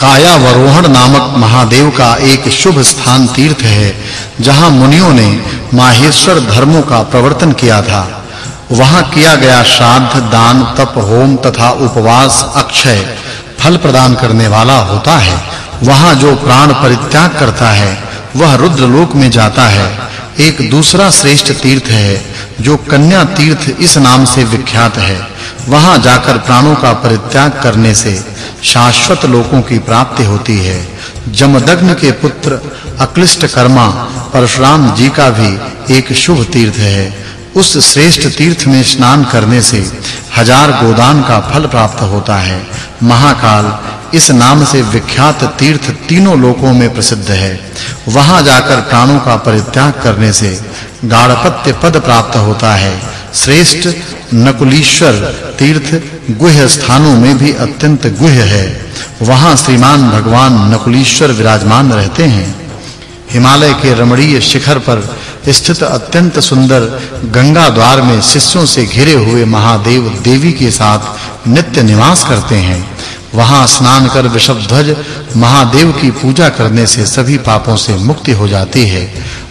कायावरोहण नामक महादेव का एक शुभ स्थान तीर्थ है, जहाँ मुनियों ने माहेश्वर धर्मों का प्रवर्तन किया था। वहाँ किया गया श्राद्ध, दान, तप, होम तथा उपवास, अक्षय फल प्रदान करने वाला होता है। वहाँ जो प्राण परित्याग करता है, वह रुद्र लोक में जाता है। एक दूसरा श्रेष्ठ तीर्थ है, जो कन्या तीर्थ इस नाम से विख्यात है। वहाँ जाकर प्राणों का परित्याग करने से शाश्वत लोकों की प्राप्ति होती है। जमदग्नि के पुत्र अक्लिष्ट कर्मा, परशुराम जी का भी एक शुभ तीर्थ है। उस श्रेष्ठ तीर्थ में स्नान करने से हज़ार गोदान का फल प्राप्त होता है। महाकाल, इस नाम से विख्यात तीर्थ तीनों लोकों में प्रसिद्ध है। वहाँ जाकर प्राणों का परित्याग करने से गाढ़पत्य पद प्राप्त होता है। श्रेष्ठ नकुलीश्वर तीर्थ गुह्य स्थानों में भी अत्यंत गुह्य है। वहाँ श्रीमान भगवान नकुलीश्वर विराजमान रहते हैं। हिमालय के रमणीय शिखर पर स्थित अत्यंत सुंदर गंगा द्वार में शिष्यों से घिरे हुए महादेव देवी के साथ नित्य निवास करते हैं। वहाँ स्नान कर वृषभध्वज महादेव की पूजा करने से सभी पापों से मुक्ति हो जाती है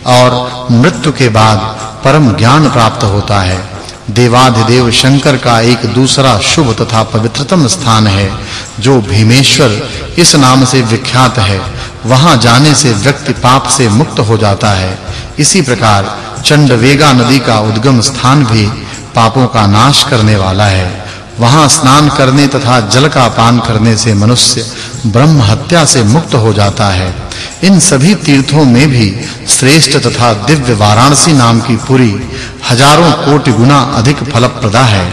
और मृत्यु के बाद परम ज्ञान प्राप्त होता है। देवाधिदेव शंकर का एक दूसरा शुभ तथा पवित्रतम स्थान है, जो भीमेश्वर इस नाम से विख्यात है। वहाँ जाने से व्यक्ति पाप से मुक्त हो जाता है। इसी प्रकार चंडवेगा नदी का उद्गम स्थान भी पापों का नाश करने वाला है। वहाँ स्नान करने तथा जल का पान करने से मनुष्य ब्रह्म हत्या से मुक्त हो जाता है। इन सभी तीर्थों में भी श्रेष्ठ तथा दिव्य वाराणसी नाम की पुरी हज़ारों कोटि गुना अधिक फलप्रदा है।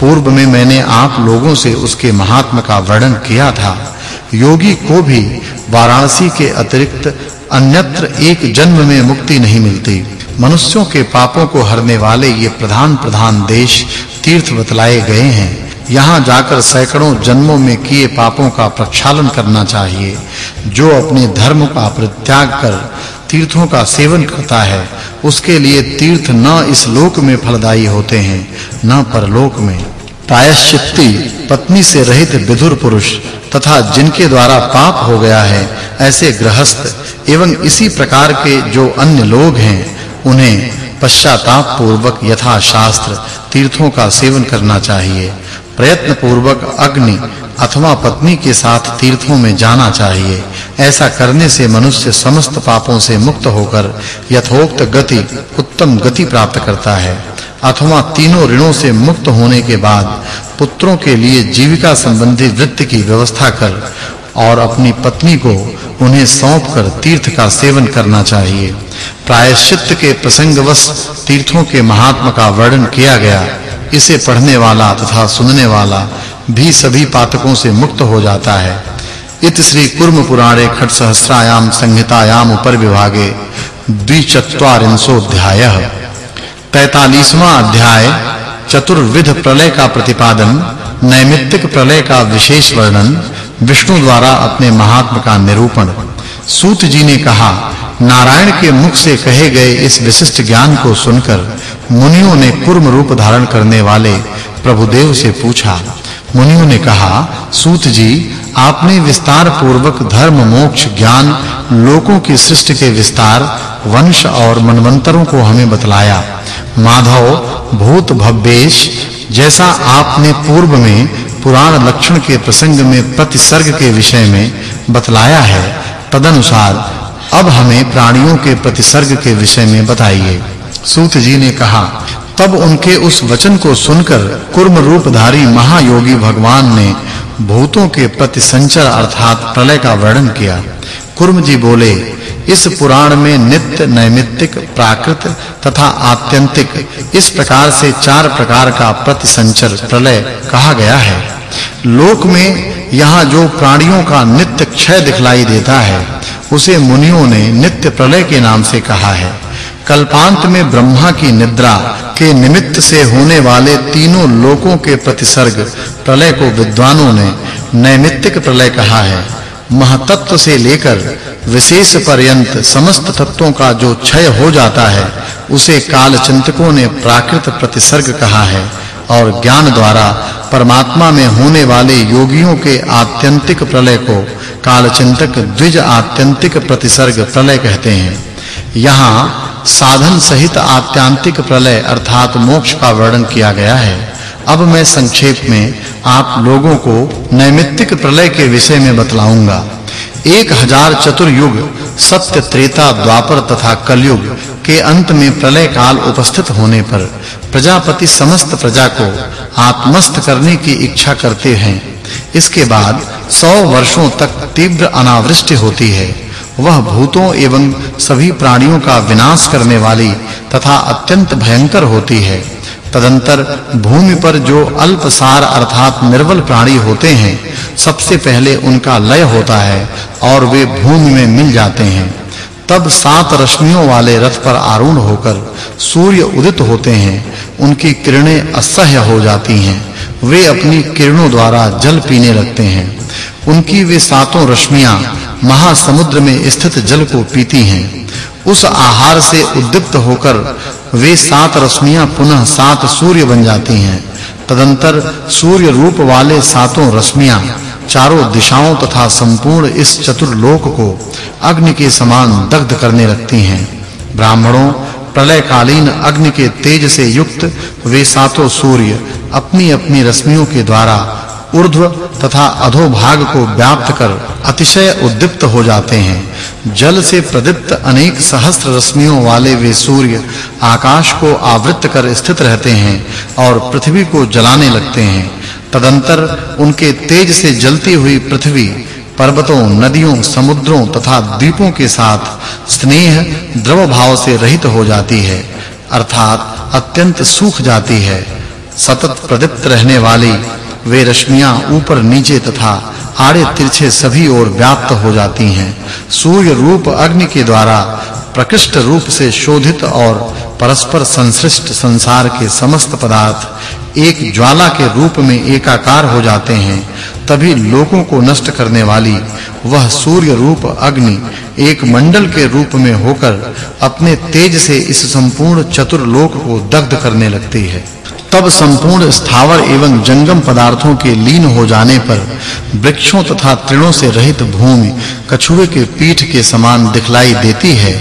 पूर्व में मैंने आप लोगों से उसके महात्म का वर्णन किया था। योगी को भी वाराणसी के अतिरिक्त अन्यत्र एक जन्म में मुक्ति नहीं मिलती। मनुष्यों के पापों को हरने वाले ये प्रधान प्रधान देश तीर्थ बतलाए गए हैं। यहाँ जाकर सैकड़ों जन्मों में किए पापों का प्रक्षालन करना चाहिए, जो अपने धर्म का परित्याग कर तीर्थों का सेवन करता है, उसके लिए तीर्थ न इस लोक में फलदायी होते हैं, न परलोक में। प्रायश्चित्ती, पत्नी से रहित विधुर पुरुष तथा जिनके द्वारा पाप हो गया है, ऐसे गृहस्थ एवं इसी प्रकार के जो अन्य लोग हैं, उन्हें पश्चाताप पूर्वक यथा शास्त्र तीर्थों का सेवन करना चाहिए। प्रयत्न पूर्वक अग्नि अथवा पत्नी के साथ तीर्थों में जाना चाहिए। ऐसा करने से मनुष्य समस्त पापों से मुक्त होकर यथोक्त गति, उत्तम गति प्राप्त करता है। अथवा तीनों ऋणों से मुक्त होने के बाद पुत्रों के लिए जीविका संबंधी वृत्ति की व्यवस्था कर और अपनी पत्नी को उन्हें सौंपकर तीर्थ का सेवन करना चाहिए। प्रायश्चित के प्रसंगवश तीर्थों के महात्मा का वर्णन किया गया। इसे पढ़ने वाला तथा सुनने वाला भी सभी पातकों से मुक्त हो जाता है। इत श्री कुर्म पुराणे खट सहस्रायाम संहितायाम उपर विभागे द्विचत्वारिंशो अध्यायः। 43वां अध्याय, चतुर्विध प्रलय का प्रतिपादन, नैमित्तिक प्रलय का विशेष वर्णन, विष्णु द्वारा अपने महात्म का निरूपण। सूत जी ने कहा, नारायण के मुख से कहे गए इस विशिष्ट ज्ञान को सुनकर मुनियों ने कुर्म रूप धारण करने वाले प्रभुदेव से पूछा। मुनियों ने कहा, सूत जी, आपने विस्तार पूर्वक धर्म, मोक्ष, ज्ञान, लोकों की सृष्टि के विस्तार, वंश और मनवंतरों को हमें बतलाया। माधव, भूत भव्येश, जैसा आपने पूर्व में पुराण लक्षण के प्रसंग में प्रतिसर्ग के विषय में बतलाया है, तदनुसार अब हमें प्राणियों के प्रतिसर्ग के विषय में बताइए। सूत जी ने कहा, तब उनके उस वचन को सुनकर कुर्म रूपधारी महायोगी भगवान ने भूतों के प्रति संचर अर्थात प्रलय का वर्णन किया। कुर्म जी बोले, इस पुराण में नित्य नैमित्तिक, प्राकृत तथा आत्यंतिक इस प्रकार से चार प्रकार का प्रतिसंचर प्रलय कहा गया है। लोक में यहाँ जो प्राणियों का नित्य क्षय दिखलाई देता है, उसे मुनियों ने नित्य प्रलय के नाम से कहा है। कल्पांत में ब्रह्मा की निद्रा के निमित्त से होने वाले तीनों लोकों के प्रतिसर्ग प्रलय को विद्वानों ने नैमित्तिक प्रलय कहा है। महतत्व से लेकर विशेष पर्यंत समस्त तत्वों का जो क्षय हो जाता है, उसे काल चिंतकों ने प्राकृत प्रतिसर्ग कहा है और ज्ञान द्वारा परमात्मा में होने वाले योगियों के आत्यंतिक प्रलय को कालचिंतक द्विज आत्यंतिक प्रतिसर्ग प्रलय कहते हैं। यहाँ साधन सहित आत्यांतिक प्रलय अर्थात मोक्ष का वर्णन किया गया है। अब मैं संक्षेप में आप लोगों को नैमित्तिक प्रलय के विषय में बतलाऊँगा। एक हज़ार चतुर्युग सत्य त्रेता द्वापर तथा कलयुग के अंत में प्रलय काल उपस्थित होने पर प्रजापति समस्त प्रजा को आत्मस्थ करने की इच्छा करते हैं। इसके बाद 100 वर्षों तक तीव्र अनावृष्टि होती है। वह भूतों एवं सभी प्राणियों का विनाश करने वाली तथा अत्यंत भयंकर होती है। तदंतर भूमि पर जो अल्पसार अर्थात निर्बल प्राणी होते हैं, सबसे पहले उनका लय होता है और वे भूमि में मिल जाते हैं। तब सात रश्मियों वाले रथ पर आरूढ़ होकर सूर्य उदित होते हैं, उनकी किरणें असह्य हो जाती हैं। वे अपनी किरणों द्वारा जल पीने लगते हैं। उनकी वे सातों रश्मियाँ महासमुद्र में स्थित जल को पीती हैं। उस आहार से उद्दीप्त होकर वे सात रश्मियाँ पुनः सात सूर्य बन जाती हैं। तदंतर सूर्य रूप वाले सातों रश्मियाँ चारों दिशाओं तथा संपूर्ण इस चतुर्लोक को अग्नि के समान दग्ध करने लगती हैं। ब्राह्मणों प्रलयकालीन अग्नि के तेज से युक्त, वे सातों सूर्य अपनी-अपनी रश्मियों के द्वारा ऊर्ध्व तथा अधोभाग को व्याप्त कर अतिशय उद्दीप्त हो जाते हैं। जल से प्रदीप्त अनेक सहस्त्र रश्मियों वाले वे सूर्य आकाश को आवृत कर स्थित रहते हैं और पृथ्वी को जलाने लगते हैं। तदंतर उनके तेज से जलती हुई पृथ्वी पर्वतों, नदियों, समुद्रों तथा द्वीपों के साथ स्नेह द्रव भाव से रहित हो जाती है, अर्थात अत्यंत सूख जाती है। सतत प्रदीप्त रहने वाली वे रश्मियाँ ऊपर नीचे तथा आड़े तिरछे सभी ओर व्याप्त हो जाती हैं। सूर्य रूप अग्नि के द्वारा प्रकृष्ट रूप से शोधित और परस्पर संश्लिष्ट संसार के समस्त पदार्थ एक ज्वाला के रूप में एकाकार हो जाते हैं, तभी लोगों को नष्ट करने वाली वह सूर्य रूप अग्नि एक मंडल के रूप में होकर अपने तेज से इस संपूर्ण चतुर्लोक को दग्ध करने लगती है। तब संपूर्ण स्थावर एवं जंगम पदार्थों के लीन हो जाने पर वृक्षों तथा तृणों से रहित भूमि कछुए के पीठ के समान दिखलाई देती है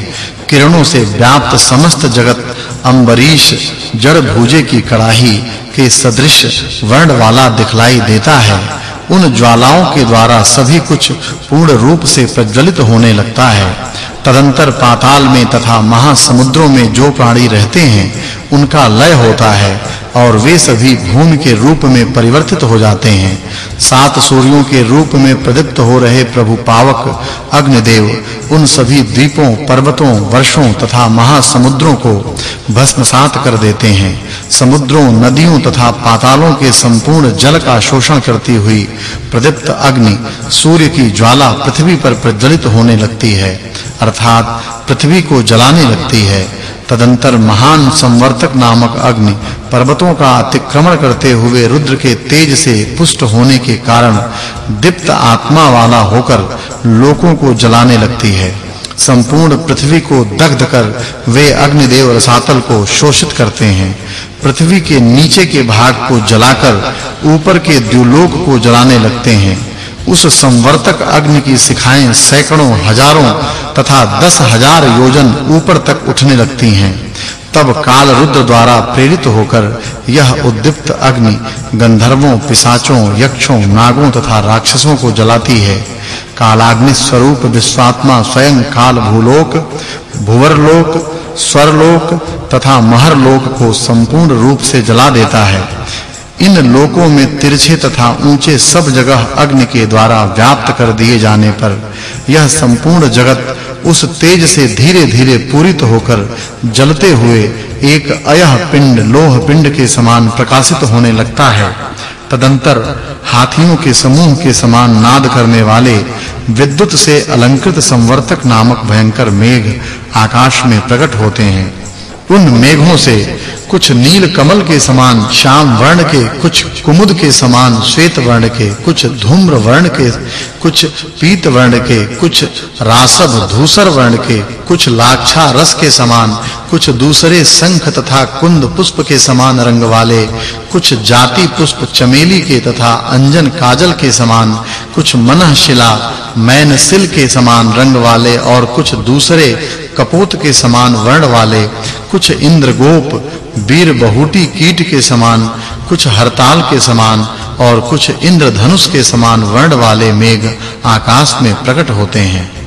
किरणों से व्याप्त समस्त जगत, अंबरीश, जड़ भूजे की कड़ाही के सदृश वर्ण वाला दिखलाई देता है। उन ज्वालाओं के द्वारा सभी कुछ पूर्ण रूप से प्रज्वलित होने लगता है। तदंतर पाताल में तथा महासमुद्रों में जो प्राणी रहते हैं, उनका लय होता है। और वे सभी भूमि के रूप में परिवर्तित हो जाते हैं। सात सूर्यों के रूप में प्रदीप्त हो रहे प्रभु पावक, अग्निदेव, उन सभी द्वीपों, पर्वतों, वर्षों तथा महासमुद्रों को भस्मसात कर देते हैं। समुद्रों, नदियों तथा पातालों के संपूर्ण जल का शोषण करती हुई प्रदीप्त अग्नि सूर्य की ज्वाला पृथ्वी पर प्रज्वलित होने लगती है, अर्थात पृथ्वी को जलाने लगती है। तदंतर महान संवर्तक नामक अग्नि पर्वतों का अतिक्रमण करते हुए रुद्र के तेज से पुष्ट होने के कारण दीप्त आत्मा वाला होकर लोकों को जलाने लगती है। संपूर्ण पृथ्वी को दग्ध कर वे अग्निदेव रसातल को शोषित करते हैं। पृथ्वी के नीचे के भाग को जलाकर ऊपर के द्युलोक को जलाने लगते हैं। उस संवर्तक अग्नि की शिखाएँ सैकड़ों, हज़ारों तथा दस हज़ार योजन ऊपर तक उठने लगती हैं। तब काल रुद्र द्वारा प्रेरित होकर यह उद्दीप्त अग्नि गंधर्वों, पिशाचों, यक्षों, नागों तथा राक्षसों को जलाती है। कालाग्नि स्वरूप विश्वात्मा स्वयं काल भूलोक, भुवरलोक, स्वरलोक तथा महरलोक को संपूर्ण रूप से जला देता है। इन लोकों में तिरछे तथा ऊँचे सब जगह अग्नि के द्वारा व्याप्त कर दिए जाने पर यह संपूर्ण जगत उस तेज से धीरे-धीरे पूरित होकर जलते हुए एक अयह पिंड, लोह पिंड के समान प्रकाशित होने लगता है। तदंतर हाथियों के समूह के समान नाद करने वाले विद्युत से अलंकृत संवर्तक नामक भयंकर मेघ आकाश में प्रकट होते हैं। उन मेघों से, कुछ नील कमल के समान श्याम वर्ण के, कुछ कुमुद के समान श्वेत वर्ण के, कुछ धूम्र वर्ण के, कुछ पीत वर्ण के, कुछ रासभ धूसर वर्ण के कुछ लाक्षा रस के समान, कुछ दूसरे शंख तथा कुंद पुष्प के समान रंग वाले, कुछ जाति पुष्प चमेली के तथा अंजन काजल के समान, कुछ मनहशिला मैनसिल के समान रंग वाले और कुछ दूसरे कपोत के समान वर्ण वाले, कुछ इंद्रगोप, वीर बहुटी कीट के समान, कुछ हरताल के समान और कुछ इंद्रधनुष के समान वर्ण वाले मेघ आकाश में प्रकट होते हैं।